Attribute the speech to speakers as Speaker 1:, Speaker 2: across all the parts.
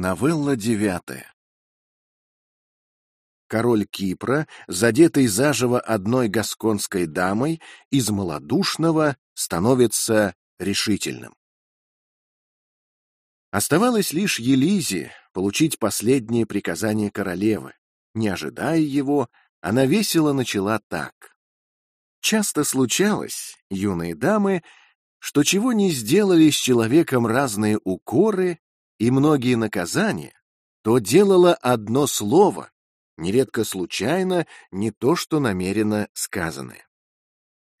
Speaker 1: Новелла девятая. Король Кипра, задетый заживо одной гасконской дамой, из малодушного становится решительным. Оставалось лишь Елизе получить последнее приказание королевы. Не ожидая его, она весело начала так. Часто случалось, юные дамы, что чего не сделали с человеком разные укоры и многие наказания, то делало одно слово, нередко случайно, не то что намеренно сказанное.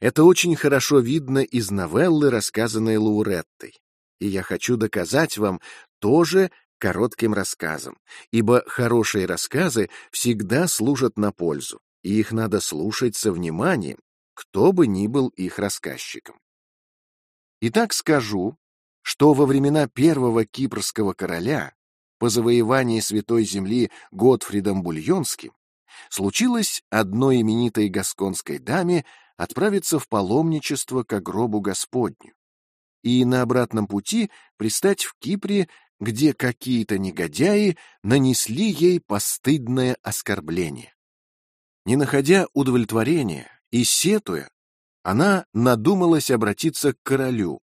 Speaker 1: Это очень хорошо видно из новеллы, рассказанной Лауреттой, и я хочу доказать вам тоже коротким рассказом, ибо хорошие рассказы всегда служат на пользу, и их надо слушать со вниманием, кто бы ни был их рассказчиком. Итак, скажу, что во времена первого кипрского короля по завоевании Святой Земли Готфридом Бульонским случилось одной именитой гасконской даме отправиться в паломничество к гробу Господню и на обратном пути пристать в Кипре, где какие-то негодяи нанесли ей постыдное оскорбление. Не находя удовлетворения и сетуя, она надумалась обратиться к королю,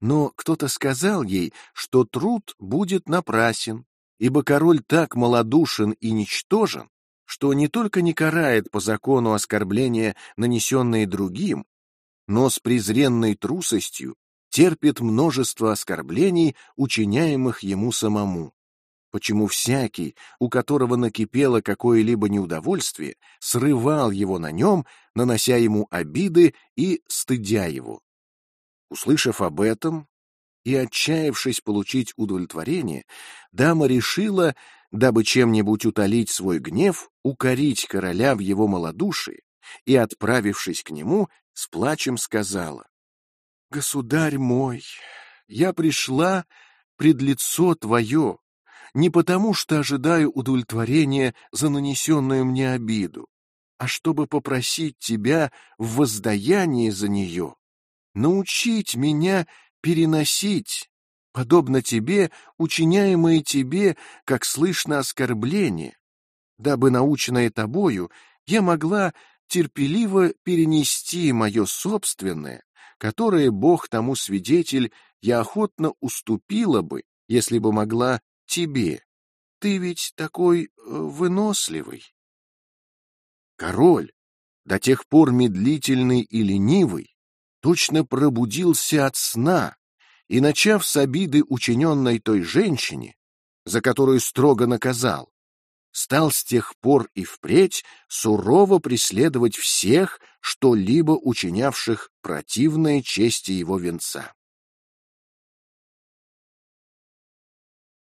Speaker 1: но кто-то сказал ей, что труд будет напрасен, ибо король так малодушен и ничтожен, что не только не карает по закону оскорбления, нанесенные другим, но с презренной трусостью терпит множество оскорблений, учиняемых ему самому. Почему всякий, у которого накипело какое-либо неудовольствие, срывал его на нем, нанося ему обиды и стыдя его. Услышав об этом и отчаявшись получить удовлетворение, дама решила, дабы чем-нибудь утолить свой гнев, укорить короля в его малодушии, и, отправившись к нему, с плачем сказала, «Государь мой, я пришла пред лицо твое, не потому что ожидаю удовлетворения за нанесенную мне обиду, а чтобы попросить тебя в воздаянии за нее научить меня переносить, подобно тебе, учиняемые тебе, как слышно, оскорбление, дабы, наученная тобою, я могла терпеливо перенести мое собственное, которое Бог тому свидетель, я охотно уступила бы, если бы могла тебе. Ты ведь такой э, выносливый. Король, до тех пор медлительный и ленивый, точно пробудился от сна и, начав с обиды, учиненной той женщине, за которую строго наказал, стал с тех пор и впредь сурово преследовать всех, что-либо учинявших противное чести его венца.